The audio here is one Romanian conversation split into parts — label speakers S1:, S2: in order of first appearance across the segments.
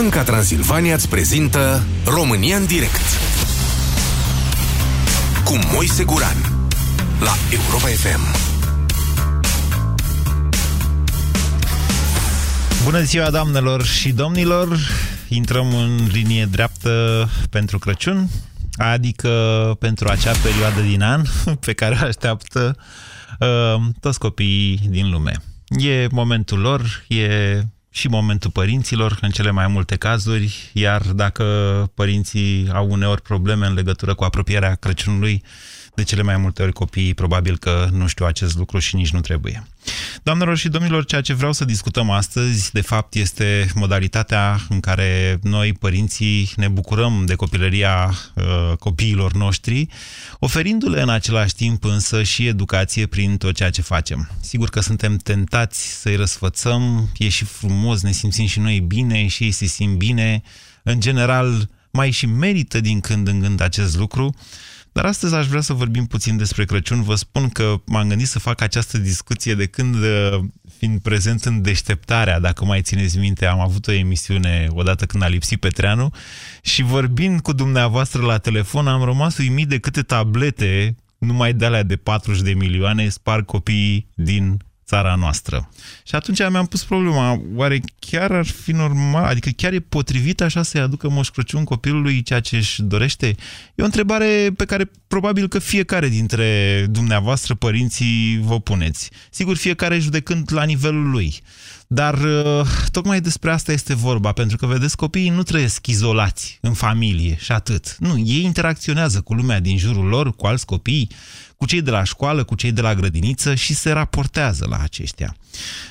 S1: Banca Transilvania îți prezintă România în direct cu Moise Guran la Europa FM.
S2: Bună ziua, doamnelor și domnilor! Intrăm în linie dreaptă pentru Crăciun, adică pentru acea perioadă din an pe care o așteaptă uh, toți copiii din lume. E momentul lor, e și momentul părinților în cele mai multe cazuri, iar dacă părinții au uneori probleme în legătură cu apropierea Crăciunului, de cele mai multe ori copiii probabil că nu știu acest lucru și nici nu trebuie. Doamnelor și domnilor, ceea ce vreau să discutăm astăzi, de fapt, este modalitatea în care noi, părinții, ne bucurăm de copilăria uh, copiilor noștri, oferindu-le în același timp însă și educație prin tot ceea ce facem. Sigur că suntem tentați să-i răsfățăm, e și frumos, ne simțim și noi bine, și ei se simt bine, în general mai și merită din când în când acest lucru, dar astăzi aș vrea să vorbim puțin despre Crăciun. Vă spun că m-am gândit să fac această discuție de când, uh, fiind prezent în deșteptarea, dacă mai țineți minte, am avut o emisiune odată când a lipsit Petreanu și vorbind cu dumneavoastră la telefon am rămas uimit de câte tablete numai de alea de 40 de milioane spar copiii din țara noastră. Și atunci mi-am pus problema, oare chiar ar fi normal, adică chiar e potrivit așa să-i aducă Moș Crăciun copilului ceea ce își dorește? E o întrebare pe care probabil că fiecare dintre dumneavoastră, părinții, vă puneți. Sigur, fiecare judecând la nivelul lui. Dar uh, tocmai despre asta este vorba, pentru că, vedeți, copiii nu trăiesc izolați în familie și atât. Nu, ei interacționează cu lumea din jurul lor, cu alți copii, cu cei de la școală, cu cei de la grădiniță și se raportează la aceștia.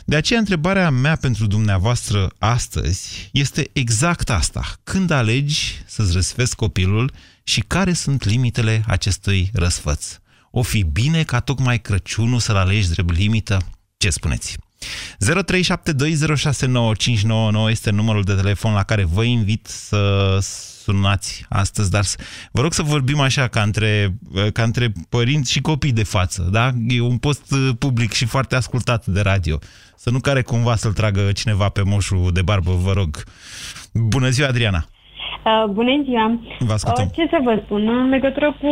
S2: De aceea, întrebarea mea pentru dumneavoastră astăzi este exact asta. Când alegi să-ți răsfezi copilul și care sunt limitele acestui răsfăț? O fi bine ca tocmai Crăciunul să-l alegi drept limită? Ce spuneți? 0372069599 este numărul de telefon la care vă invit să sunați astăzi, dar vă rog să vorbim așa ca între, ca între părinți și copii de față, da? E un post public și foarte ascultat de radio. Să nu care cumva să-l tragă cineva pe moșul de barbă, vă rog. Bună ziua, Adriana!
S3: Uh, bună ziua!
S2: Vă ascultăm.
S3: Uh, ce să vă spun? În legătură cu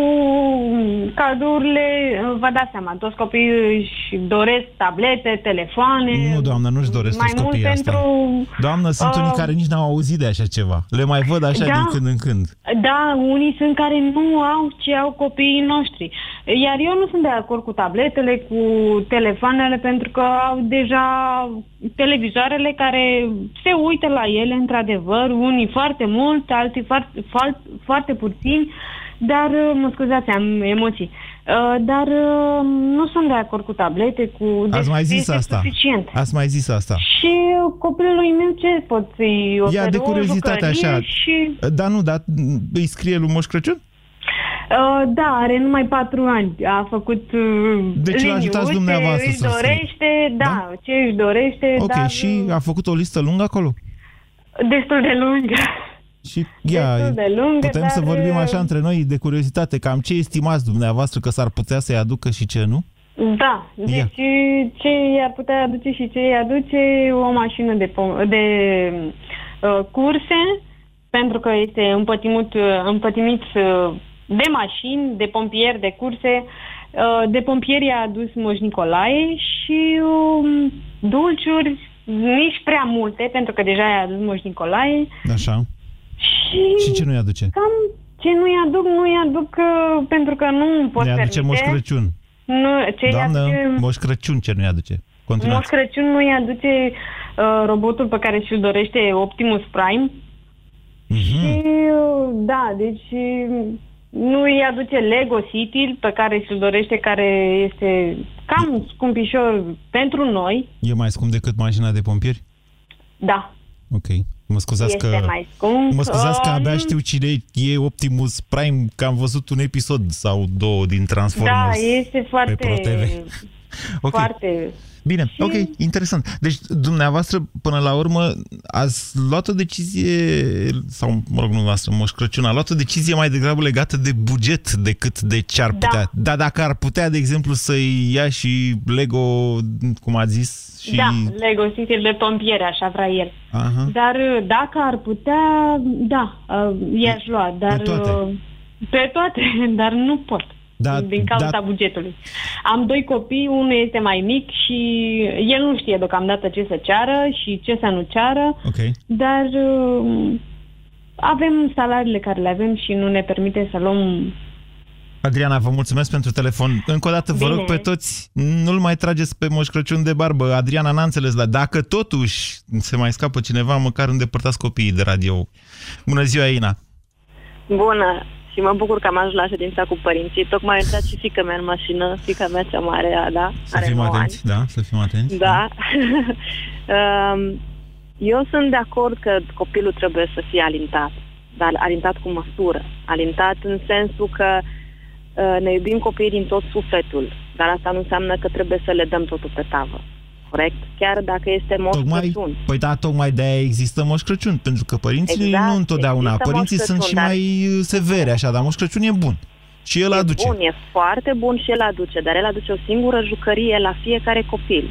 S3: cadourile, uh, vă dați seama, toți copiii își doresc tablete, telefoane.
S2: Nu, doamnă, nu-și doresc
S3: mai
S2: toți
S3: mult
S2: copiii
S3: pentru...
S2: asta. Doamnă, sunt
S3: uh,
S2: unii care nici n-au auzit de așa ceva. Le mai văd așa
S3: Da.
S2: din când în când.
S3: Da, unii sunt care nu au ce au copiii noștri. Iar eu nu sunt de acord cu tabletele, cu telefoanele, pentru că au deja televizoarele care se uită la ele, într-adevăr, unii foarte mult, alții foarte, foarte, foarte puțini, dar, uh, mă scuzați, am emoții. Uh, Dar uh, nu sunt de acord cu tablete, cu...
S2: Ați mai zis
S3: este
S2: asta.
S3: Suficient.
S2: Ați mai zis asta.
S3: Și copilului meu ce pot să-i oferi?
S2: Ia de
S3: O
S2: curiozitate
S3: jucărie
S2: așa.
S3: Și...
S2: Da, nu, dar îi scrie lui Moș Crăciun?
S3: Uh, da, are numai patru ani. A făcut uh,
S2: Deci îl ajutați
S3: liniuțe,
S2: dumneavoastră
S3: își
S2: să
S3: dorește, da,
S2: Da?
S3: ce își dorește,
S2: Ok,
S3: dar
S2: și a făcut o listă lungă acolo?
S3: destul de lungă.
S2: Și ia,
S3: Destul de lungă,
S2: putem
S3: dar,
S2: să vorbim
S3: uh,
S2: așa între noi de curiozitate, cam ce estimați dumneavoastră că s-ar putea să-i aducă și ce nu?
S3: Da, deci
S2: Ia.
S3: ce i-ar putea aduce și ce îi aduce o mașină de, pom- de uh, curse, pentru că este împătimit, uh, împătimit uh, de mașini, de pompieri, de curse. Uh, de pompieri i-a adus Moș Nicolae și um, dulciuri, nici prea multe, pentru că deja i-a adus Moș Nicolae.
S2: Așa.
S3: Și,
S2: Și ce nu-i aduce?
S3: cam ce nu-i aduc, nu-i aduc uh, pentru că nu îmi pot
S2: Ne aduce
S3: permite.
S2: Moș Crăciun.
S3: Nu, ce
S2: Doamnă,
S3: aduce...
S2: Moș Crăciun ce nu-i aduce?
S3: Moș
S2: Continuați.
S3: Crăciun nu îi aduce uh, robotul pe care și-l dorește Optimus Prime.
S2: Mhm.
S3: Și, uh, da, deci uh, nu îi aduce Lego City pe care și-l dorește, care este cam scumpișor pentru noi.
S2: E mai scump decât mașina de pompieri?
S3: Da,
S2: Ok. Mă scuzați
S3: este
S2: că...
S3: mai scump.
S2: Mă scuzați că
S3: Um,
S2: abia știu cine e Optimus Prime, că am văzut un episod sau două din
S3: Da,
S2: Transformers.
S3: este foarte...
S2: ProTV. Okay.
S4: Foarte...
S2: Bine, și... ok, interesant. Deci, dumneavoastră, până la urmă, ați luat o decizie, sau, mă rog, nu noastră, Moș Crăciun, a luat o decizie mai degrabă legată de buget decât de ce ar putea. Da. Dar dacă ar putea, de exemplu, să-i ia și Lego, cum a zis, și...
S4: Da, Lego City de pompiere, așa vrea el.
S2: Aha.
S4: Dar dacă ar putea, da, uh, i-aș lua. Dar,
S2: Pe toate?
S4: uh, Pe toate, dar nu pot.
S2: Da,
S4: din cauza
S2: da.
S4: bugetului. Am doi copii, unul este mai mic și el nu știe deocamdată ce să ceară și ce să nu ceară,
S2: Ok.
S4: dar uh, avem salariile care le avem și nu ne permite să luăm
S2: Adriana, vă mulțumesc pentru telefon. Încă o dată vă
S4: Bine.
S2: rog pe toți, nu-l mai trageți pe Moș Crăciun de barbă. Adriana n-a înțeles, dar dacă totuși se mai scapă cineva, măcar îndepărtați copiii de radio. Bună ziua, Ina!
S5: Bună! Și mă bucur că am ajuns la ședința cu părinții. Tocmai a intrat și fica mea în mașină, fica mea cea mare, Ada,
S2: Să
S5: are
S2: fim
S5: 9 ani.
S2: atenți, da? Să fim atenți.
S5: Da. Um, Eu sunt de acord că copilul trebuie să fie alintat, dar alintat cu măsură. Alintat în sensul că uh, ne iubim copiii din tot sufletul, dar asta nu înseamnă că trebuie să le dăm totul pe tavă. Corect? Chiar dacă este moș
S2: Tocmai,
S5: Crăciun.
S2: păi da, tocmai de-aia există Moș Crăciun, pentru că părinții
S5: Exact,
S2: nu întotdeauna.
S5: există
S2: Părinții
S5: Moș
S2: sunt și
S5: Crăciun, dar-
S2: mai uh, severi, așa, dar Moș Crăciun e bun. Și el
S5: E
S2: aduce.
S5: bun, e foarte bun și el aduce, dar el aduce o singură jucărie la fiecare copil.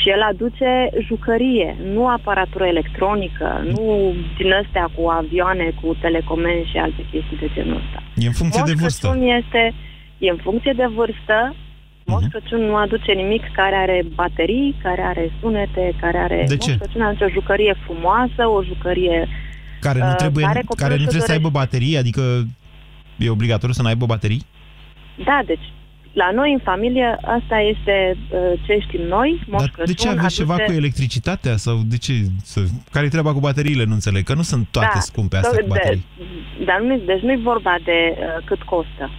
S5: Și el aduce jucărie, nu aparatură electronică, nu din astea cu avioane, cu telecomen și alte chestii de genul ăsta.
S2: E în funcție
S5: Moș
S2: de vârstă.
S5: Crăciun este, e în funcție de vârstă. Moș
S2: Mhm.
S5: Crăciun nu aduce nimic care are baterii, care are sunete, care are...
S2: De
S5: Moș
S2: ce?
S5: Crăciun aduce o jucărie frumoasă, o jucărie...
S2: Care nu
S5: Uh,
S2: trebuie,
S5: care copilul
S2: care nu
S5: își
S2: trebuie să aibă
S5: dorește.
S2: baterii, adică e obligatoriu să nu aibă baterii?
S5: Da, deci la noi în familie asta este uh, ce știm noi. Moș
S2: Dar
S5: Crăciun
S2: de ce aveți
S5: aduce...
S2: ceva cu electricitatea? Sau de ce? Să... Care-i treaba cu bateriile? Nu înțeleg. Că nu sunt toate
S5: Da,
S2: scumpe astea cu
S5: de,
S2: baterii.
S5: dar nu, deci nu e vorba de uh, cât costă.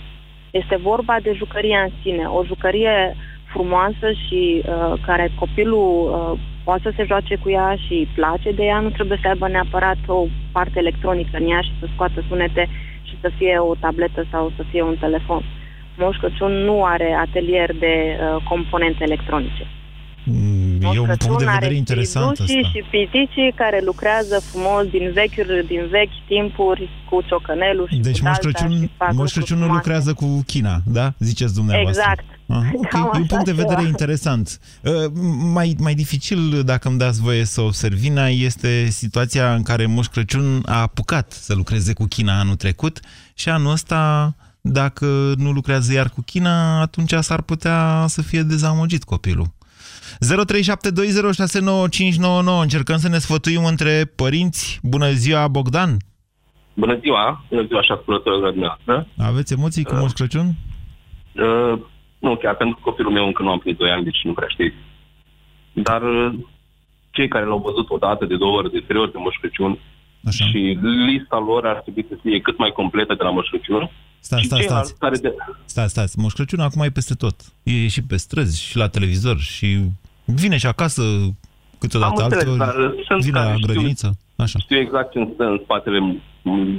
S5: Este vorba de jucăria în sine. O jucărie frumoasă și uh, care copilul uh, poate să se joace cu ea și îi place de ea, nu trebuie să aibă neapărat o parte electronică în ea și să scoată sunete și să fie o tabletă sau să fie un telefon. Moș Crăciun nu are atelier de uh, componente electronice.
S2: Mm,
S5: Moș
S2: E un
S5: Crăciun
S2: punct de
S5: are
S2: vedere interesant
S5: fiducii
S2: ăsta.
S5: și piticii care lucrează frumos din vechiuri, din vechi timpuri cu ciocănelul și
S2: Deci
S5: cu
S2: Moș
S5: dalta
S2: Crăciun,
S5: și fac
S2: Moș
S5: lucruri
S2: Crăciun nu
S5: frumoase.
S2: lucrează cu China, da? Ziceți dumneavoastră.
S5: Exact.
S2: Ah, ok,
S5: Cam
S2: e un
S5: așa
S2: punct de vedere
S5: ceva.
S2: interesant. Uh, mai, mai dificil, dacă îmi dați voie să observ vina, este situația în care Moș Crăciun a apucat să lucreze cu China anul trecut și anul ăsta, dacă nu lucrează iar cu China, atunci s-ar putea să fie dezamăgit copilul. 0372069599 Încercăm să ne sfătuim între părinți. Bună ziua, Bogdan!
S6: Bună ziua, bună ziua și ascultătorilor dumneavoastră.
S2: Aveți emoții cu Moș Crăciun?
S6: Uh, nu chiar, pentru că copilul meu încă nu am plinit 2 ani, deci nu prea știu. Dar uh, cei care l-au văzut o dată, de două ori, de trei ori de Moș Crăciun
S2: Așa.
S6: și lista lor ar trebui să fie cât mai completă de la Moș Crăciun.
S2: Stați,
S6: și
S2: stați,
S6: ceilalți
S2: stați.
S6: care de...
S2: Stați, stați, Moș Crăciun acum e peste tot. E și pe străzi, și la televizor, și vine și acasă câteodată
S6: Am înțeles,
S2: alteori,
S6: dar sunt
S2: vine
S6: care
S2: la
S6: știu-
S2: grădiniță. Așa.
S6: Știu exact ce stă în spatele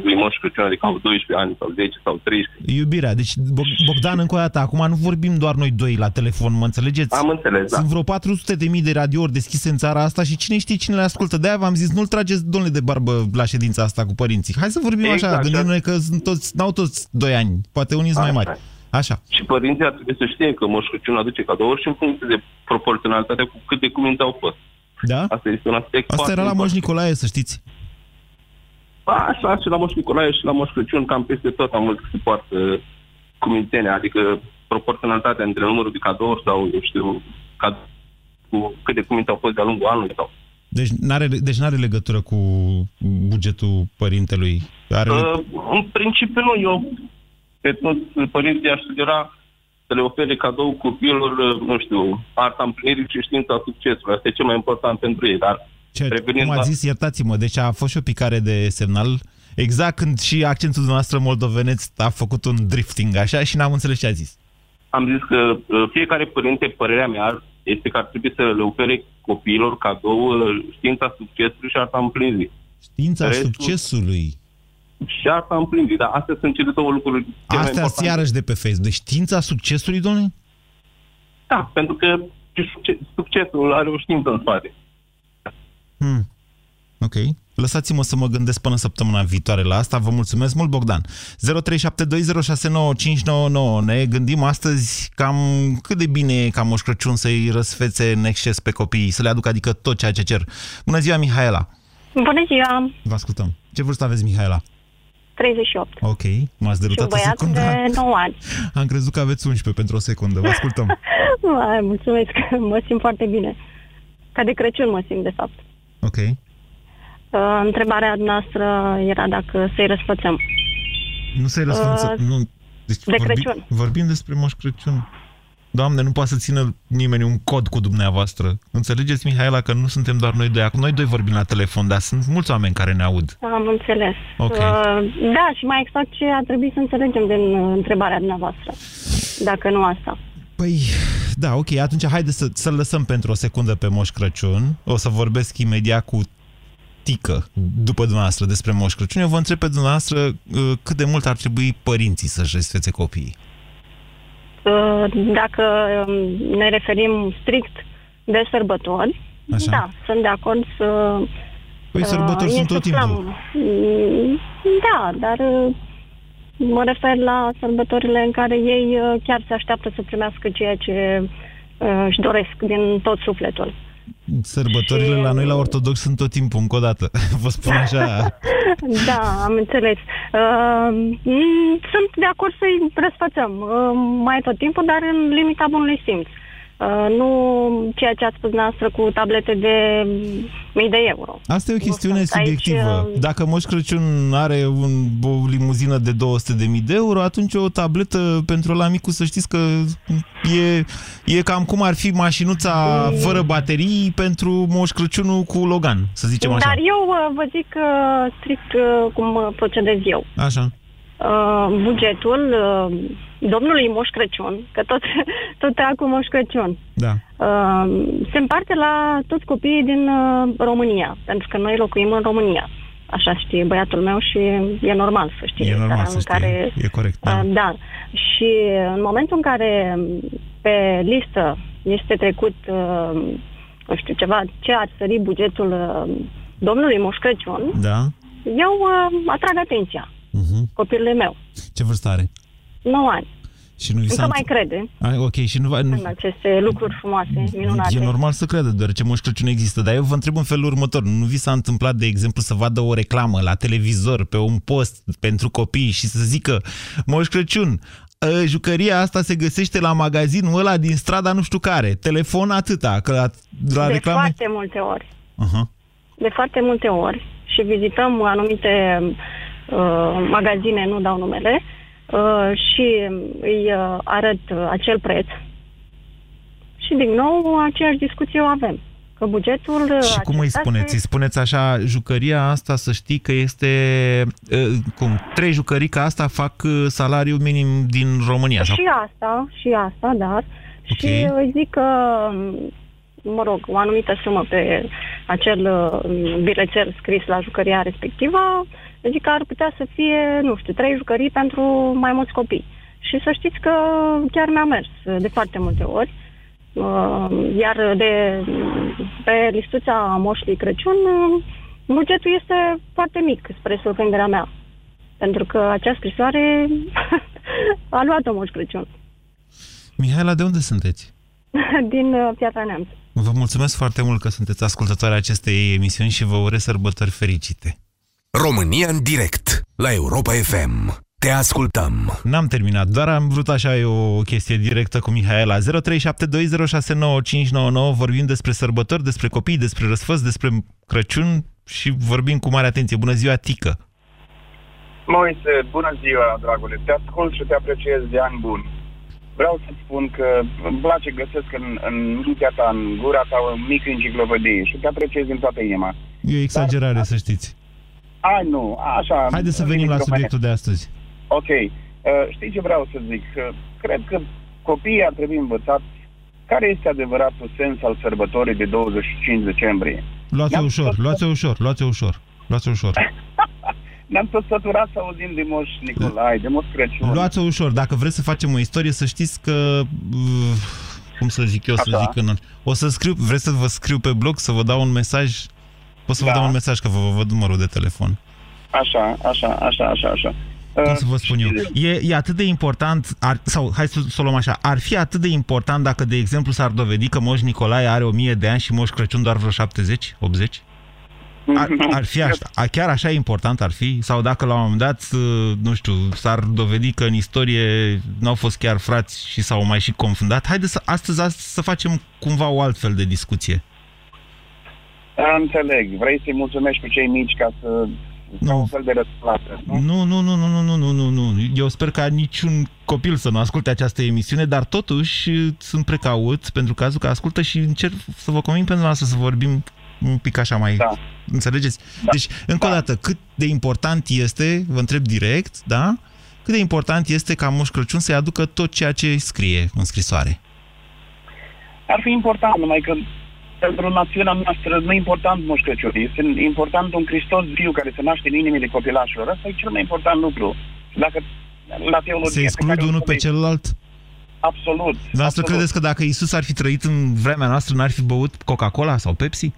S6: lui Moș Crăciun, adică au 12 ani sau 10 sau 13.
S2: Iubirea. Deci, Bo- Bogdan, încă o dată, acum nu vorbim doar noi doi la telefon, mă înțelegeți?
S6: Am înțeles, da.
S2: Sunt vreo 400 de mii de radiouri deschise în țara asta și cine știe cine le ascultă. De-aia v-am zis, nu-l trageți, domnule, de barbă la ședința asta cu părinții. Hai să vorbim
S6: Exact,
S2: așa,
S6: așa.
S2: gândindu-ne că sunt toți, n-au toți 2 ani, poate unii sunt mai
S6: Așa
S2: mari.
S6: e.
S2: Așa.
S6: Și părinții ar trebui să știe că Moș Crăciun aduce cadouri și în funcție de proporționalitate cu cât de cuminte au fost.
S2: Da?
S6: Asta este un aspect
S2: Asta
S6: foarte
S2: era la Moș
S6: important.
S2: Nicolae, să știți.
S6: Așa, și la Moș Nicolae și la Moș Crăciun, cam peste tot am mult se poartă cumintene, adică proporționalitatea între numărul de cadouri sau, eu știu, cad- cu cât de cuminte au fost de-a lungul anului sau.
S2: Deci n-are, deci n-are legătură cu bugetul părintelui. Are...
S6: Uh, în principiu nu, eu pe toți părinții aș sugera să le ofere cadou copiilor, uh, nu știu, arta împlinirii și știința succesului. Asta e cel mai important pentru ei, dar
S2: Ce,
S6: revenind
S2: cum a
S6: la-
S2: zis, iertați-mă, deci a fost și o picare de semnal exact când și accentul dumneavoastră moldoveneț a făcut un drifting, așa, și n-am înțeles ce a zis.
S6: am zis că uh, fiecare părinte, părerea mea, este că ar trebui să le ofere copiilor cadou uh, știința succesului și arta împlinirii.
S2: Știința
S6: Restul-
S2: succesului.
S6: Și arta împlinirii, dar astea sunt cele două lucruri cele mai
S2: Astea
S6: importante.
S2: iarăși de pe Facebook. Deci știința succesului, domnule?
S6: Da, pentru că succesul are o știință în spate.
S2: Hmm. Ok. Lăsați-mă să mă gândesc până săptămâna viitoare la asta. Vă mulțumesc mult, Bogdan. 0372069599. Ne gândim astăzi cam cât de bine e ca Moș Crăciun să-i răsfețe în exces pe copii, să le aducă adică tot ceea ce cer. Bună ziua, Mihaela!
S4: Bună ziua!
S2: Vă ascultăm. Ce vârstă aveți, Mihaela?
S4: 38.
S2: Ok, m-ați derutat
S4: o secundă. de 9 ani.
S2: Am crezut că aveți 11 pentru o secundă. Vă ascultăm.
S4: Mai, mulțumesc, mă simt foarte bine. Ca de Crăciun mă simt, de fapt.
S2: Ok.
S4: Uh, întrebarea noastră era dacă să-i răsfățăm.
S2: Nu să-i răsfățăm, uh, nu.
S4: Deci de vorbi, Crăciun.
S2: Vorbim despre Moș Crăciun. Doamne, nu poate să țină nimeni un cod cu dumneavoastră. Înțelegeți, Mihaela, că nu suntem doar noi doi. Acum noi doi vorbim la telefon, dar sunt mulți oameni care ne aud.
S4: Am înțeles.
S2: Okay. Uh,
S4: da, și mai exact ce a trebuit să înțelegem din uh, întrebarea dumneavoastră. Dacă nu asta.
S2: Păi, da, ok, atunci haide să, să lăsăm pentru o secundă pe Moș Crăciun. O să vorbesc imediat cu Tică, după dumneavoastră, despre Moș Crăciun. Eu vă întreb pe dumneavoastră uh, cât de mult ar trebui părinții să-și răsfețe copiii.
S4: Uh, dacă um, ne referim strict de sărbători, Așa. da, sunt de acord să...
S2: Păi sărbători uh, sunt tot timpul.
S4: Mm, da, dar mă refer la sărbătorile în care ei chiar se așteaptă să primească ceea ce își doresc din tot sufletul.
S2: Sărbătorile și... la noi la ortodox sunt tot timpul, încă o dată. Vă spun așa.
S4: da, am înțeles. Uh, sunt de acord să-i răsfățăm uh, mai tot timpul, dar în limita bunului simț. Uh, Uh, nu ceea ce ați spus noastră cu tablete de mii de euro.
S2: Asta e o chestiune subiectivă. Aici, uh, Dacă Moș Crăciun are un, o limuzină de 200 de mii de euro, atunci o tabletă pentru la micu să știți că e, e cam cum ar fi mașinuța mm. fără baterii pentru Moș Crăciunul cu Logan, să zicem așa.
S4: Dar eu uh, vă zic strict cum procedez eu.
S2: Așa.
S4: Bugetul domnului Moș Crăciun, că tot, tot cu Moș Crăciun,
S2: da.
S4: uh, se împarte la toți copiii din uh, România, pentru că noi locuim în România. Așa știe băiatul meu și e normal să știe.
S2: E normal să știe, care, e corect. Da.
S4: Uh, da. Și în momentul în care pe listă este trecut, uh, nu știu, ceva, ce ar sări bugetul uh, domnului Moș Crăciun,
S2: da.
S4: eu uh, atrag atenția uh-huh. copilului meu.
S2: Ce vârstă are?
S4: 9 ani.
S2: Și nu vi
S4: Încă mai crede
S2: A, ok, și nu, nu...
S4: în aceste lucruri frumoase, minunate.
S2: E normal să crede, deoarece Moș Crăciun există. Dar eu vă întreb în felul următor. Nu vi s-a întâmplat, de exemplu, să vadă o reclamă la televizor, pe un post pentru copii și să zică Moș Crăciun, ă, jucăria asta se găsește la magazinul ăla din strada nu știu care. Telefon atâta. Că la, la
S4: de
S2: reclame...
S4: foarte multe ori.
S2: Uh-huh.
S4: De foarte multe ori. Și vizităm anumite uh, magazine, nu dau numele, Uh, și îi uh, arăt uh, acel preț și din nou aceeași discuție o avem. Că bugetul...
S2: Și cum îi spuneți? Îi spuneți așa, jucăria asta să știi că este... Cum? Trei jucării ca asta fac salariul minim din România?
S4: Și sau? asta, și asta, dar... Okay. Și îi zic că, mă rog, o anumită sumă pe acel bilețel scris la jucăria respectivă Zic că ar putea să fie, nu știu, trei jucării pentru mai mulți copii. Și să știți că chiar mi-a mers de foarte multe ori. Uh, iar de pe listuța Moșului Crăciun, bugetul este foarte mic, spre surprinderea mea. Pentru că acea scrisoare a luat-o Moș Crăciun.
S2: Mihaela, de unde sunteți?
S4: Din uh, Piatra Neamț.
S2: Vă mulțumesc foarte mult că sunteți ascultătoare acestei emisiuni și vă urez sărbători fericite.
S1: România în direct la Europa FM. Te ascultăm.
S2: N-am terminat, doar am vrut așa o chestie directă cu Mihaela. 0372069599 vorbim despre sărbători, despre copii, despre răsfăți, despre Crăciun și vorbim cu mare atenție. Bună ziua, Tică!
S7: Moise, bună ziua, dragule! Te ascult și te apreciez de ani buni. Vreau să spun că îmi place, găsesc în, în mintea ta, în gura ta, un mic enciclopedie și te apreciez din toată inima.
S2: E o exagerare, Dar, să știți.
S7: Ai, nu, așa...
S2: Haideți să venim la subiectul de astăzi.
S7: Ok. Uh, știi ce vreau să zic? Uh, cred că copiii ar trebui învățați care este adevăratul sens al sărbătorii de 25 decembrie.
S2: Luați-o ușor, tot... luați-o ușor, luați-o ușor, luați-o ușor.
S7: Ne-am tot săturat să auzim de Moș Nicolae, de Moș Crăciun.
S2: Luați-o ușor. Dacă vreți să facem o istorie, să știți că uh, cum să zic eu, să
S7: Așa.
S2: zic în... O să scriu, vreți să vă scriu pe blog, să vă dau un mesaj? O să vă
S7: Da.
S2: dau un mesaj că vă, vă văd numărul de telefon.
S7: Așa, așa, așa, așa, așa.
S2: Cum
S7: Uh,
S2: să vă spun eu? E, e atât de important, ar, sau hai să, să o luăm așa, ar fi atât de important dacă, de exemplu, s-ar dovedi că Moș Nicolae are 1000 de ani și Moș Crăciun doar vreo 70, 80? Ar, ar fi așa, a- chiar așa important ar fi? Sau dacă la un moment dat, uh, nu știu, s-ar dovedi că în istorie n-au fost chiar frați și s-au mai și confundat? Haideți să, astăzi, astăzi să facem cumva o altfel de discuție.
S7: Da, înțeleg. Vrei să-i mulțumești cu cei mici ca să...
S2: Nu.
S7: Un fel de răsplată, nu?
S2: Nu, nu, nu, nu, nu, nu, nu, nu. Eu sper ca niciun copil să nu asculte această emisiune, dar totuși uh, sunt precaut pentru cazul că ascultă și încerc să vă convin pentru noastră să vorbim un pic așa mai...
S7: Da.
S2: Înțelegeți? Da. Deci, încă
S7: da.
S2: o dată, cât de important este, vă întreb direct, da? Cât de important este ca Moș Crăciun să-i aducă tot ceea ce scrie în scrisoare?
S7: Ar fi important, numai că pentru națiunea noastră nu e important Moș Crăciun, este important un Hristos viu care se naște în inimile copilașilor. Asta e cel mai important lucru. Și Dacă la teologie...
S2: Se
S7: pe
S2: exclud
S7: care o
S2: unul pe
S7: studiezi-
S2: celălalt?
S7: Absolut.
S2: Dar să
S7: absolut.
S2: credeți că dacă Isus ar fi trăit în vremea noastră, n-ar fi băut Coca-Cola sau Pepsi?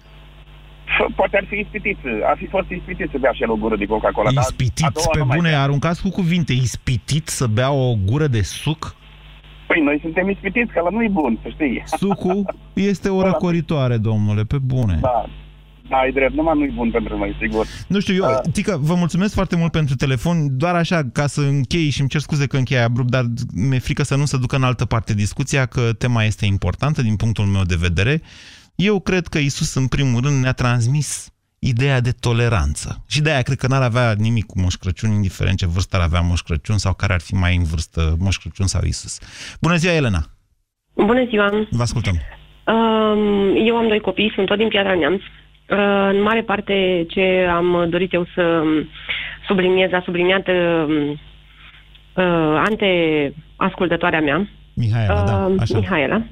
S7: F- Poate ar fi ispitit, ar fi fost ispitit să bea și el o gură de Coca-Cola. dar a
S2: Ispitit,
S7: doua
S2: pe
S7: nu mai
S2: bune,
S7: bea.
S2: aruncați cu cuvinte, ispitit să bea o gură de suc?
S7: Păi noi suntem ispitiți, că la nu e bun, să știi.
S2: Sucul este o răcoritoare, domnule, pe bune.
S7: Da, da, ai drept, numai nu e bun pentru noi, sigur.
S2: Nu știu, eu,
S7: Da.
S2: Tică, vă mulțumesc foarte mult pentru telefon, doar așa, ca să închei și îmi cer scuze că închei abrupt, dar mi-e frică să nu se ducă în altă parte discuția, că tema este importantă din punctul meu de vedere. Eu cred că Isus, în primul rând, ne-a transmis ideea de toleranță. Și de aia cred că n-ar avea nimic cu Moș Crăciun, indiferent ce vârstă ar avea Moș Crăciun sau care ar fi mai în vârstă Moș Crăciun sau Isus. Bună ziua, Elena!
S8: Bună ziua!
S2: Vă ascultăm!
S8: Um, Eu am doi copii, sunt tot din Piatra Neamț. Uh, În mare parte ce am dorit eu să subliniez, a subliniat uh, uh, ante ascultătoarea mea,
S2: Mihaela, da,
S8: uh,
S2: așa.
S8: Mihaela.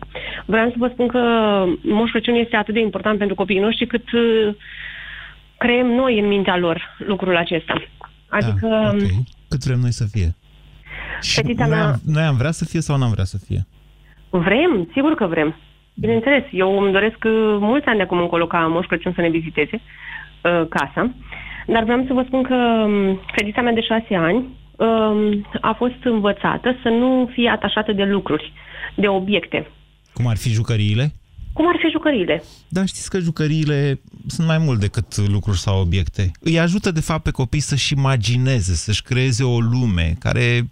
S8: Vreau să vă spun că Moș Crăciun este atât de important pentru copiii noștri cât uh, creăm noi în mintea lor lucrul acesta. Adică
S2: da, ok. Cât vrem noi să fie. Și
S8: Fetița
S2: noi,
S8: mea-
S2: am, noi am vrea să fie sau n-am vrea să fie?
S8: Vrem, sigur că vrem. Bineînțeles, eu îmi doresc uh, mulți ani de acum încolo ca Moș Crăciun să ne viziteze uh, casa, dar vreau să vă spun că um, fetița mea de șase ani um, a fost învățată să nu fie atașată de lucruri, de obiecte.
S2: Cum ar fi jucăriile?
S8: Cum ar fi jucăriile?
S2: Dar știți că jucăriile sunt mai mult decât lucruri sau obiecte. Îi ajută, de fapt, pe copii să-și imagineze, să-și creeze o lume care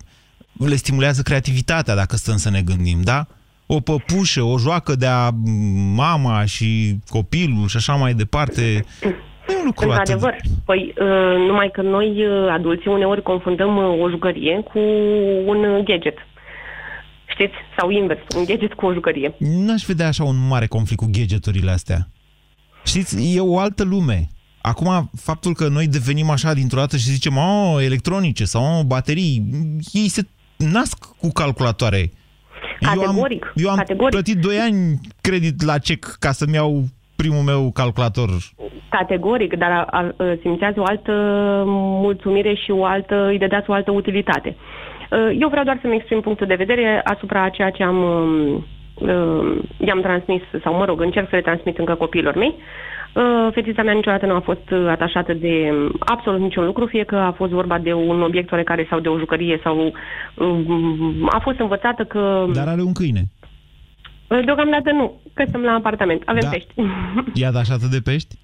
S2: le stimulează creativitatea, dacă stăm să ne gândim, da? O păpușă, o joacă de-a mama și copilul și așa mai departe. Nu e un lucru atât.
S8: Într-adevăr. Păi, uh, numai că noi, uh, adulții, uneori confundăm uh, o jucărie cu un uh, gadget. Știți? Sau invers, un gadget cu o jucărie.
S2: N-aș vedea așa un mare conflict cu gadgeturile astea. Știți, e o altă lume. Acum, faptul că noi devenim așa dintr-o dată și zicem, oh, electronice sau oh, baterii, ei se nasc cu calculatoare.
S8: Categoric,
S2: Eu am, eu am
S8: categoric.
S2: plătit 2 ani credit la cec ca să-mi iau primul meu calculator.
S8: Categoric, dar a, a, simțeați o altă mulțumire și o altă, îi dădeați o altă utilitate. Uh, Eu vreau doar să-mi exprim punctul de vedere asupra a ceea ce am, um, uh, i-am transmis, sau mă rog, încerc să le transmit încă copiilor mei. Uh, Fetița mea niciodată nu a fost uh, atașată de um, absolut niciun lucru, fie că a fost vorba de un obiect oarecare sau de o jucărie sau um, a fost învățată că
S2: Dar are un câine.
S8: uh, deocamdată nu, că suntem la apartament, avem
S2: Da.
S8: pești.
S2: E atașată de pești?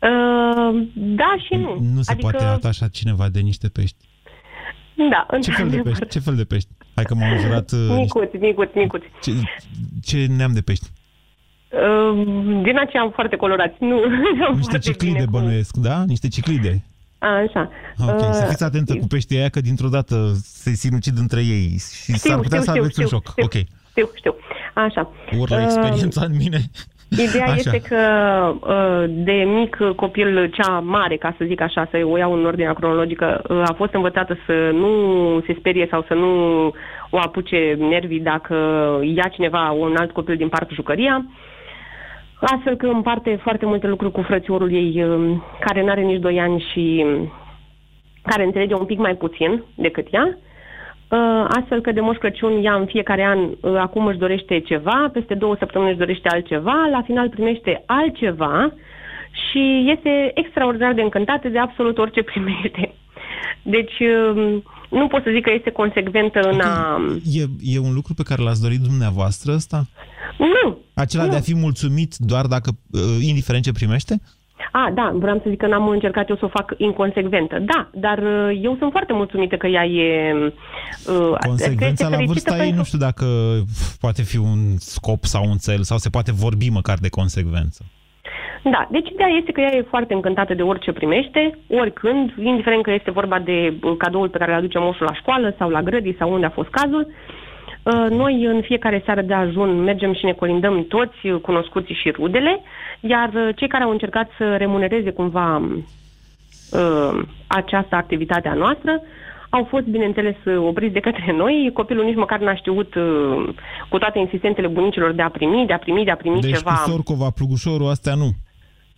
S8: Uh, da și nu.
S2: Nu se
S8: adică,
S2: poate atașa cineva de niște pești.
S8: Da,
S2: Ce fel de
S8: într-adevăr.
S2: pești? Ce fel de pești? Hai că m-am jurat... uh, niște-
S8: Micuți, micuți, micuți.
S2: Ce, ce neam de pești?
S8: Uh, din aceea foarte colorați. Nu,
S2: Niște
S8: foarte
S2: ciclide
S8: bine cu-
S2: bănuiesc, da? Niște ciclide.
S8: A, așa.
S2: Ah, Ok,
S8: Uh,
S2: să fiți atentă cu peștii aia că dintr-o dată se sinucid între ei și s-ar putea să aveți un șoc.
S8: Știu,
S2: Ok,
S8: știu, știu. Așa.
S2: urlă
S8: Uh,
S2: experiența în mine.
S8: Ideea
S2: Așa.
S8: este că uh, de mic copil, cea mare, ca să zic așa, să o iau în ordinea cronologică, uh, a fost învățată să nu se sperie sau să nu o apuce nervii dacă ia cineva un alt copil din parc jucăria. Astfel că împarte foarte multe lucruri cu frățiorul ei, uh, care nu are nici 2 ani și uh, care înțelege un pic mai puțin decât ea. Uh, astfel că de Moș Crăciun ea în fiecare an uh, acum își dorește ceva, peste două săptămâni își dorește altceva, la final primește altceva și este extraordinar de încântată de absolut orice primește. Deci um, nu pot să zic că este consecventă în a...
S2: E, e un lucru pe care l-ați dorit dumneavoastră ăsta?
S8: Nu.
S2: Acela
S8: nu.
S2: de a fi mulțumit doar dacă, uh, indiferent ce primește?
S8: A, da, vreau să zic că n-am încercat eu să o fac inconsecventă. Da, dar uh, eu sunt foarte mulțumită că ea e...
S2: Uh, Consecvența la vârsta ei pentru... nu știu dacă poate fi un scop sau un cel sau se poate vorbi măcar de consecvență.
S8: Da, deci ideea este că ea e foarte încântată de orice primește, oricând, indiferent că este vorba de uh, cadoul pe care îl aduce moșul la școală sau la grădii sau unde a fost cazul. Uh, noi în fiecare seară de ajun mergem și ne colindăm toți uh, cunoscuții și rudele, iar cei care au încercat să remunereze cumva această activitate a noastră au fost, bineînțeles, opriți de către noi. Copilul nici măcar n-a știut, cu toate insistențele bunicilor, de a primi, de a primi, de a primi
S2: deci
S8: ceva.
S2: Deci cu Sorcova, Plugușorul, astea nu?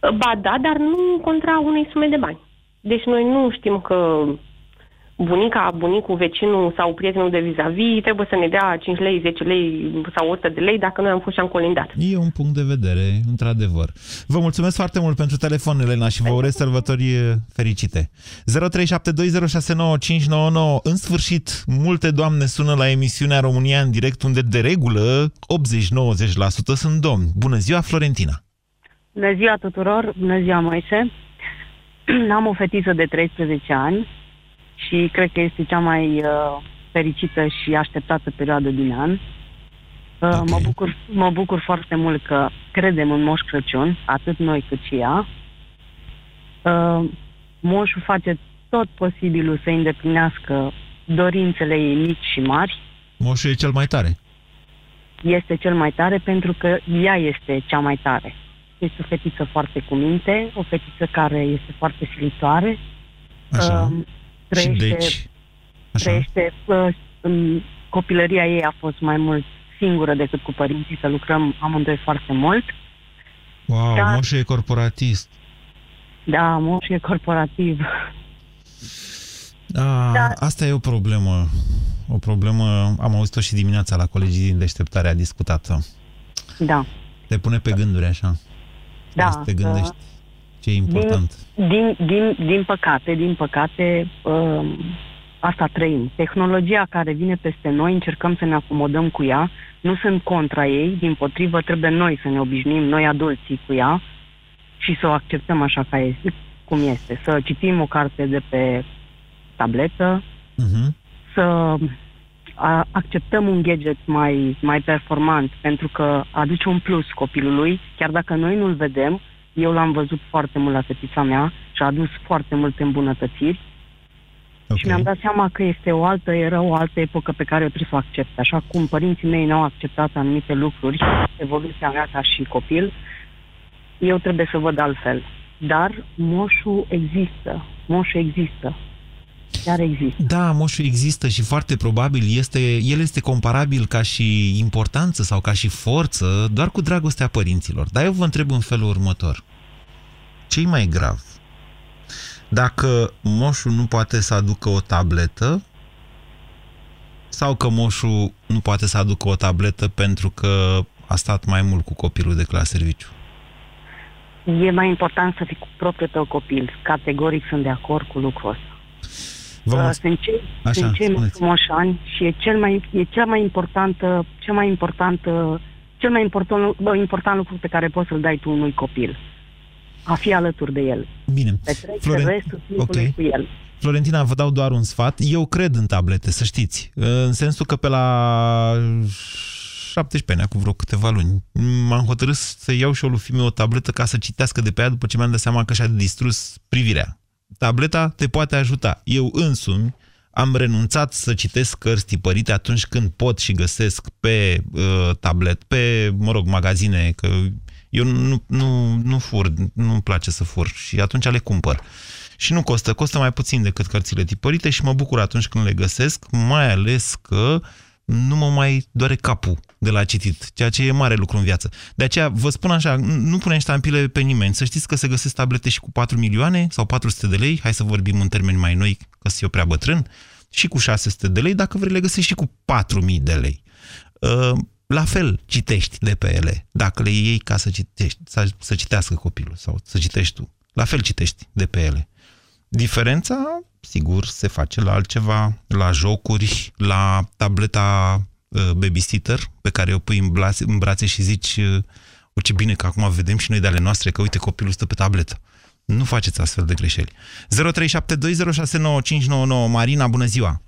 S8: Ba da, dar nu contra unei sume de bani. Deci noi nu știm că bunica, bunicul, vecinul sau prietenul de vis-a-vis trebuie să ne dea 5 lei, 10 lei sau 100 de lei dacă noi am fost și am colindat.
S2: E un punct de vedere, într-adevăr. Vă mulțumesc foarte mult pentru telefon, Elena, și vă urez sărbători fericite. 0372069599. În sfârșit, multe doamne sună la emisiunea România în direct, unde de regulă 80-90% sunt domni. Bună ziua, Florentina!
S9: Bună ziua tuturor, bună ziua Moise. Am o fetiță de 13 ani și cred că este cea mai uh, fericită și așteptată perioadă din an. Uh, okay. mă, bucur, mă bucur foarte mult că credem în Moș Crăciun, atât noi cât și ea. Uh, Moșul face tot posibilul să îndeplinească dorințele ei mici și mari.
S2: Moșul e cel mai tare.
S9: Este cel mai tare pentru că ea este cea mai tare. Este o fetiță foarte cu minte, o fetiță care este foarte silitoare.
S2: Așa. Uh, trăiește, și deci,
S9: așa. trăiește uh, în copilăria ei a fost mai mult singură decât cu părinții, să lucrăm amândoi foarte mult.
S2: Wow, Dar, moșul e corporatist.
S9: Da, moșul e corporativ.
S2: Da, da, asta e o problemă. O problemă, am auzit-o și dimineața la colegii din deșteptare, a discutat-o.
S9: Da.
S2: Te pune pe gânduri așa.
S9: Da.
S2: Să te gândești uh, ce e important.
S9: Din, din, din, din păcate, din păcate, uh, asta trăim. Tehnologia care vine peste noi, încercăm să ne acomodăm cu ea, nu sunt contra ei, din potrivă trebuie noi să ne obișnuim, noi adulții cu ea și să o acceptăm așa ca este, cum este. Să citim o carte de pe tabletă, uh-huh. să acceptăm un gadget mai, mai performant pentru că aduce un plus copilului, chiar dacă noi nu-l vedem, eu l-am văzut foarte mult la fetița mea și a adus foarte multe îmbunătățiri okay. și mi-am dat seama că este o altă era, o altă epocă pe care eu trebuie să o accept. Așa cum părinții mei n-au acceptat anumite lucruri, evoluția mea ca și copil, eu trebuie să văd altfel. Dar moșul există. Moșul există. Chiar există.
S2: Da, moșul există și foarte probabil este, el este comparabil ca și importanță sau ca și forță doar cu dragostea părinților. Dar eu vă întreb în felul următor. ce mai grav? Dacă moșul nu poate să aducă o tabletă sau că moșul nu poate să aducă o tabletă pentru că a stat mai mult cu copilul de la serviciu?
S9: E mai important să fii cu propriul tău copil. Categoric sunt de acord cu lucrul ăsta.
S2: Vă
S9: sunt cei, Așa, sunt cei mai frumoși ani și e cel mai, e cea mai importantă, cel mai importantă, cel mai important, bă, important lucru pe care poți să-l dai tu unui copil. A fi alături de el.
S2: Bine.
S9: Petrece Florent... restul timpului okay. cu el.
S2: Florentina, vă dau doar un sfat. Eu cred în tablete, să știți. În sensul că pe la 17 ani, acum vreo câteva luni, m-am hotărât să iau și o lui o tabletă ca să citească de pe ea după ce mi-am dat seama că și-a distrus privirea tableta te poate ajuta. Eu însumi am renunțat să citesc cărți tipărite atunci când pot și găsesc pe uh, tablet, pe, mă rog, magazine, că eu nu, nu, nu fur, nu-mi place să fur și atunci le cumpăr. Și nu costă, costă mai puțin decât cărțile tipărite și mă bucur atunci când le găsesc, mai ales că nu mă mai doare capul de la citit, ceea ce e mare lucru în viață. De aceea vă spun așa, nu punem ștampile pe nimeni. Să știți că se găsesc tablete și cu 4 milioane sau 400 de lei, hai să vorbim în termeni mai noi, că sunt eu prea bătrân, și cu 600 de lei, dacă vrei le găsești și cu 4000 de lei. Uh, la fel citești de pe ele, dacă le iei ca să citești, să, să citească copilul sau să citești tu. La fel citești de pe ele. Diferența, sigur, se face la altceva, la jocuri, la tableta uh, babysitter pe care o pui în, brațe, în brațe și zici uh, o, ce bine că acum vedem și noi de ale noastre că uite copilul stă pe tabletă. Nu faceți astfel de greșeli. 0372069599 Marina, bună ziua!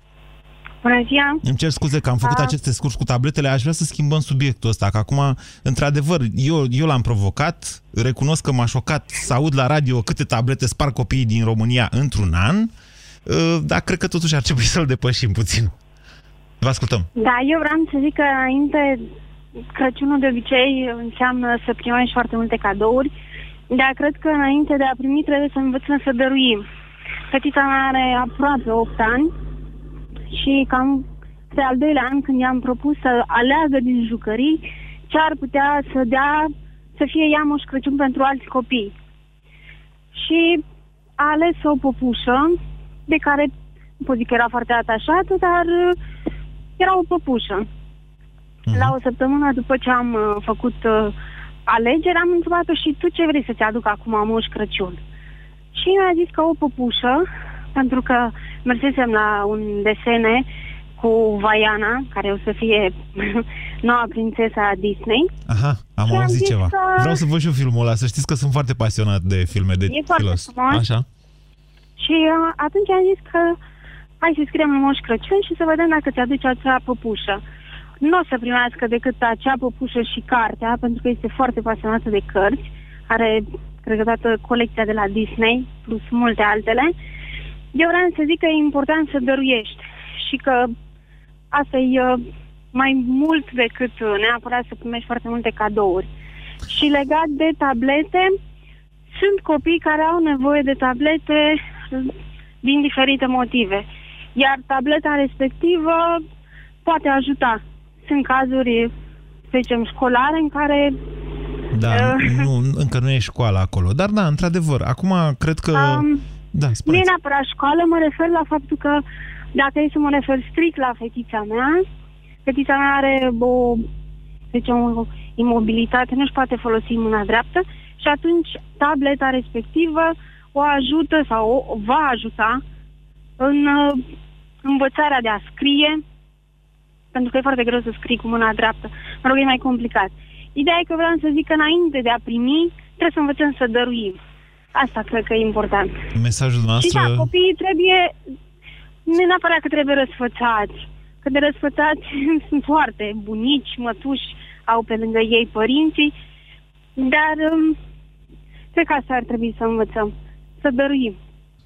S10: Bună ziua!
S2: Îmi cer scuze că am făcut A... aceste scurs cu tabletele, aș vrea să schimbăm subiectul ăsta, că acum, într-adevăr, eu, eu l-am provocat, recunosc că m-a șocat să aud la radio câte tablete spar copiii din România într-un an, ă, dar cred că totuși ar trebui să-l depășim puțin. Vă ascultăm.
S10: Da, eu vreau să zic că înainte, Crăciunul de obicei înseamnă să primești foarte multe cadouri, dar cred că înainte de a primi trebuie să învățăm să dăruim. Fetița mea are aproape 8 ani și cam pe al doilea an când i-am propus să aleagă din jucării ce ar putea să dea, să fie ea moș Crăciun pentru alți copii. Și a ales o popușă de care nu pot zic că era foarte atașată, dar uh, era o păpușă. Uh-huh. La o săptămână după ce am uh, făcut uh, alegeri, am întrebat-o și tu ce vrei să-ți aduc acum Moș Crăciun? Și mi-a zis că o păpușă, pentru că mersesem la un desene cu Vaiana, care o să fie noua prințesa Disney.
S2: Aha, am și auzit ceva. Că... Vreau să văd și eu filmul ăla, să știți că sunt foarte pasionat de filme de
S10: e filos.
S2: Așa.
S10: Și uh, atunci am zis că hai să scriem Moș Crăciun și să vedem dacă ți-aduce acea păpușă. Nu o să primească decât acea păpușă și cartea, pentru că este foarte pasionată de cărți. Are, cred că, toată colecția de la Disney, plus multe altele. Eu vreau să zic că e important să dăruiești și că asta e uh, mai mult decât uh, neapărat să primești foarte multe cadouri. Și legat de tablete, sunt copii care au nevoie de tablete din diferite motive. Iar tableta respectivă poate ajuta. Sunt cazuri, să zicem, școlare în care...
S2: Da, uh, nu, încă nu e școală acolo. Dar da, într-adevăr, acum cred că... Um, da,
S10: nu e neapărat școală, mă refer la faptul că, dacă e să mă refer strict la fetița mea, fetița mea are o, zicem, o imobilitate, nu-și poate folosi mâna dreaptă și atunci tableta respectivă o ajută sau o va ajuta în uh, învățarea de a scrie, pentru că e foarte greu să scrii cu mâna dreaptă. Mă rog, e mai complicat. Ideea e că vreau să zic că înainte de a primi, trebuie să învățăm să dăruim. Asta cred că e important.
S2: Mesajul noastră...
S10: Și da, copiii trebuie, nu neapărat că trebuie răsfățați, că de răsfățați sunt foarte bunici, mătuși, au pe lângă ei părinții, dar um, cred că asta ar trebui să învățăm, să dăruim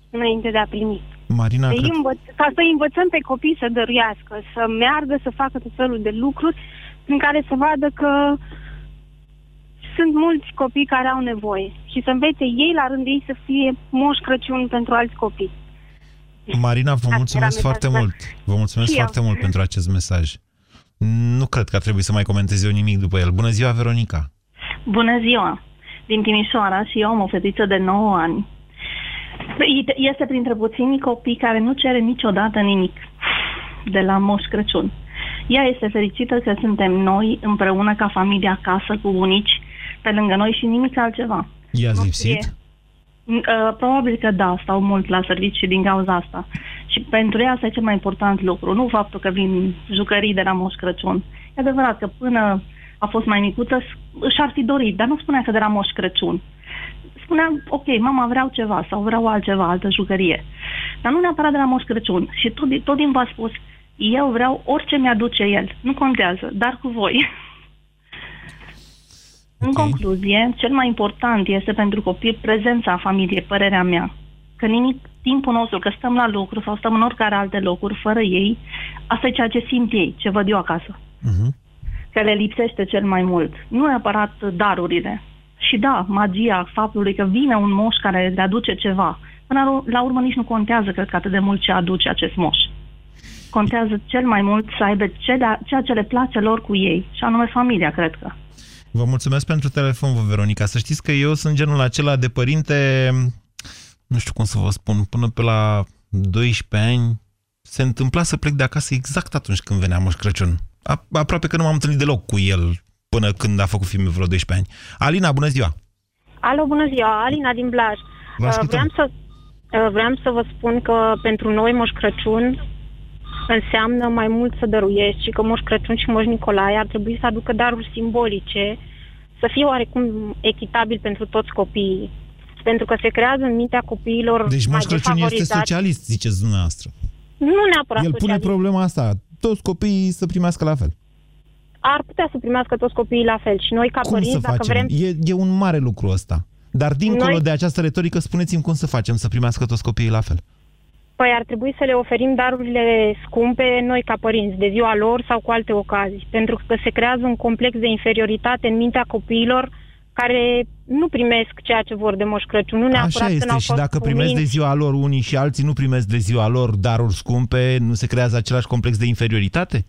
S10: înainte de a primi.
S2: Marina,
S10: să învăț, ca să învățăm pe copii să dăruiască, să meargă, să facă tot felul de lucruri în care să vadă că sunt mulți copii care au nevoie și să învețe ei la rând ei să fie moș Crăciun pentru alți copii.
S2: Marina, vă mulțumesc foarte mult. Vă mulțumesc și foarte eu. mult pentru acest mesaj. Nu cred că ar trebui să mai comentez eu nimic după el. Bună ziua, Veronica!
S11: Bună ziua! Din Timișoara și eu am o fetiță de 9 ani. Este printre puținii copii care nu cere niciodată nimic de la Moș Crăciun. Ea este fericită că suntem noi împreună ca familie acasă cu unici pe lângă noi și nimic altceva.
S2: I-ați lipsit?
S11: Uh, probabil că da, stau mult la serviciu din cauza asta. Și pentru ea asta e cel mai important lucru, nu faptul că vin jucării de la Moș Crăciun. E adevărat că până a fost mai micuță, și-ar fi dorit, dar nu spunea că de la Moș Crăciun. Spunea, ok, mama vreau ceva sau vreau altceva, altă jucărie. Dar nu neapărat de la Moș Crăciun. Și tot, tot timpul a spus, eu vreau orice mi-aduce el. Nu contează, dar cu voi. În concluzie, cel mai important este pentru copii prezența familiei, părerea mea. Că nimic, timpul nostru, că stăm la lucru sau stăm în oricare alte locuri fără ei, asta e ceea ce simt ei, ce văd eu acasă. Uh-huh. Că le lipsește cel mai mult. Nu neapărat darurile. Și da, magia faptului că vine un moș care le aduce ceva. Până la urmă nici nu contează, cred că atât de mult ce aduce acest moș. Contează cel mai mult să aibă ceea ce le place lor cu ei, și anume familia, cred că.
S2: Vă mulțumesc pentru telefon, vă, Veronica. Să știți că eu sunt genul acela de părinte, nu știu cum să vă spun, până pe la 12 ani, se întâmpla să plec de acasă exact atunci când venea Moș Crăciun. Aproape că nu m-am întâlnit deloc cu el până când a făcut filme vreo 12 ani. Alina, bună ziua!
S12: Alo, bună ziua! Alina din Blaj. Uh, vreau să, uh, vreau să vă spun că pentru noi Moș Crăciun înseamnă mai mult să dăruiești și că Moș Crăciun și Moș Nicolae ar trebui să aducă daruri simbolice, să fie oarecum echitabil pentru toți copiii. Pentru că se creează în mintea copiilor
S2: Deci Moș Crăciun este socialist, ziceți dumneavoastră.
S12: Nu neapărat
S2: El
S12: socialist.
S2: pune problema asta, toți copiii să primească la fel.
S12: Ar putea să primească toți copiii la fel și noi ca
S2: Cum
S12: părinți,
S2: să
S12: dacă
S2: facem?
S12: vrem...
S2: E, e un mare lucru ăsta. Dar dincolo
S12: Noi-
S2: de această retorică, spuneți-mi cum să facem să primească toți copiii la fel.
S12: Păi ar trebui să le oferim darurile scumpe noi ca părinți, de ziua lor sau cu alte ocazii, pentru că se creează un complex de inferioritate în mintea copiilor care nu primesc ceea ce vor de Moș Crăciun, nu neapărat
S2: Așa
S12: că
S2: este
S12: n-au
S2: și
S12: fost
S2: dacă primesc de
S12: cuminți.
S2: ziua lor unii și alții nu primesc de ziua lor daruri scumpe, nu se creează același complex de inferioritate?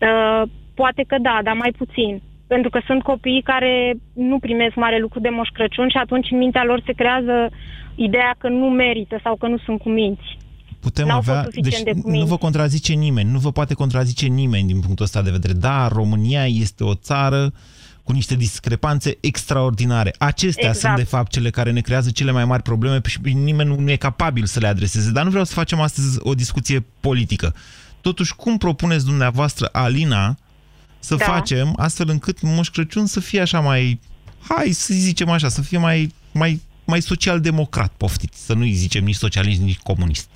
S12: Uh, poate că da, dar mai puțin. Pentru că sunt copii care nu primesc mare lucru de Moș Crăciun și atunci în mintea lor se creează ideea că nu merită sau că nu sunt cuminți.
S2: Putem
S12: N-au fost
S2: avea...
S12: suficient
S2: Deci
S12: de cuminți.
S2: nu vă contrazice nimeni, nu vă poate contrazice nimeni din punctul ăsta de vedere. Da, România este o țară cu niște discrepanțe extraordinare. Acestea
S12: Exact.
S2: sunt, de fapt, cele care ne creează cele mai mari probleme și nimeni nu e capabil să le adreseze. Dar nu vreau să facem astăzi o discuție politică. Totuși, cum propuneți dumneavoastră, Alina, să
S12: Da.
S2: facem astfel încât Moș Crăciun să fie așa mai, hai să zicem așa, să fie mai, mai, mai social-democrat, poftiți, să nu-i zicem nici socialist, nici comunist.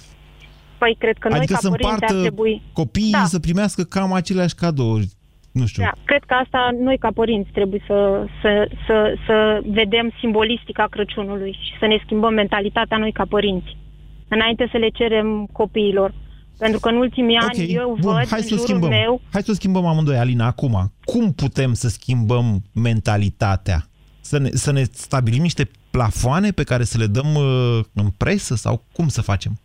S12: Păi cred că noi
S2: adică
S12: ca
S2: să
S12: părinți ar
S2: împartă
S12: trebui...
S2: copiii
S12: Da.
S2: să primească cam aceleași cadouri. Nu știu.
S12: Da, cred că asta noi ca părinți trebuie să, să, să, să vedem simbolistica Crăciunului și să ne schimbăm mentalitatea noi ca părinți. Înainte să le cerem copiilor. Pentru că în ultimii ani eu
S2: bun,
S12: văd
S2: hai
S12: în
S2: să o
S12: jurul
S2: schimbăm.
S12: meu
S2: Hai să o schimbăm amândoi, Alina, acum. Cum putem să schimbăm mentalitatea? Să ne, să ne stabilim niște plafoane pe care să le dăm uh, în presă sau cum să facem?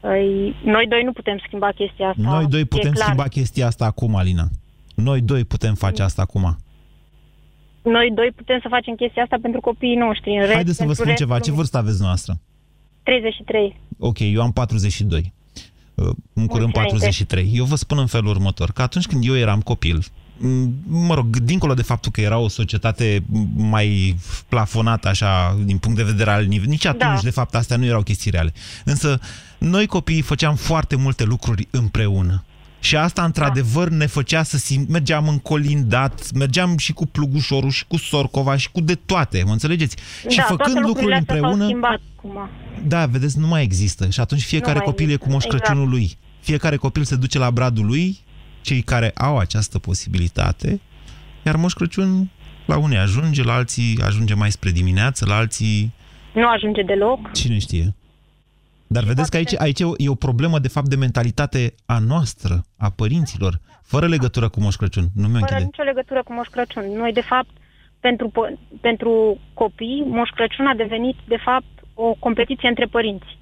S12: Păi, noi doi nu putem schimba chestia asta.
S2: Noi doi
S12: e
S2: putem
S12: clar.
S2: schimba chestia asta acum, Alina. Noi doi putem face asta acum.
S12: Noi doi putem să facem chestia asta pentru copiii noștri. În rest,
S2: Haideți să vă
S12: pentru
S2: spun ceva. Ce
S12: restul-
S2: vârstă aveți noastră?
S12: 33.
S2: Ok, eu am 42. Uh, În curând
S12: înainte.
S2: 43. Eu vă spun în felul următor, că atunci când eu eram copil, m, mă rog, dincolo de faptul că era o societate mai plafonată așa, din punct de vedere al nivelului, nici atunci,
S12: Da.
S2: de fapt, astea nu erau chestii reale. Însă, noi copiii făceam foarte multe lucruri împreună. Și asta, într-adevăr, ne făcea să sim... mergeam în colindat, mergeam și cu plugușorul, și cu sorcova, și cu de toate, mă înțelegeți? și
S12: da,
S2: făcând
S12: toate
S2: lucruri
S12: lucrurile astea s-au
S2: împreună,
S12: schimbat acum.
S2: da, vedeți, nu mai există. Și atunci fiecare
S12: mai
S2: copil e
S12: există,
S2: cu Moș
S12: exact.
S2: Crăciunul lui. Fiecare copil se duce la bradul lui, cei care au această posibilitate, iar Moș Crăciun la unii ajunge, la alții ajunge mai spre dimineață, la alții
S12: Nu ajunge deloc.
S2: cine știe. Dar vedeți că aici, aici e o- e o problemă de fapt de mentalitate a noastră, a părinților, fără legătură cu Moș Crăciun. Nu mi-o
S12: Fără
S2: închide.
S12: nicio legătură cu Moș Crăciun. Noi, de fapt, pentru, po- pentru copii, Moș Crăciun a devenit, de fapt, o competiție între părinți.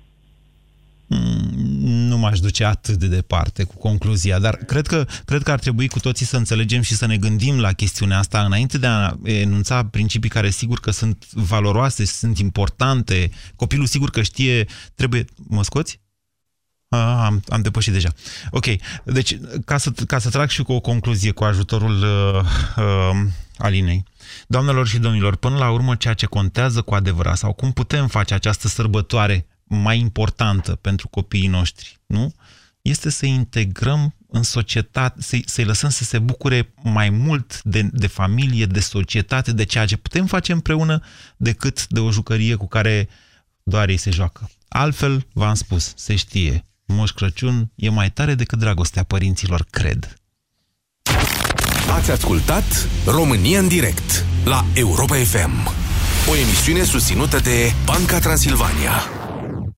S2: Nu m-aș duce atât de departe cu concluzia, dar cred că, cred că ar trebui cu toții să înțelegem și să ne gândim la chestiunea asta înainte de a enunța principii care sigur că sunt valoroase, sunt importante. Copilul sigur că știe, trebuie... Mă scoți? A, am, am depășit deja. Ok, deci ca să, ca să trag și cu o concluzie cu ajutorul uh, uh, Alinei. Doamnelor și domnilor, până la urmă ceea ce contează cu adevărat sau cum putem face această sărbătoare mai importantă pentru copiii noștri, nu? Este să integrăm în societate, să-i, să lăsăm să se bucure mai mult de, de familie, de societate, de ceea ce putem face împreună, decât de o jucărie cu care doar ei se joacă. Altfel, v-am spus, se știe, Moș Crăciun e mai tare decât dragostea părinților, cred.
S1: Ați ascultat România în direct la Europa FM, o emisiune susținută de Banca Transilvania.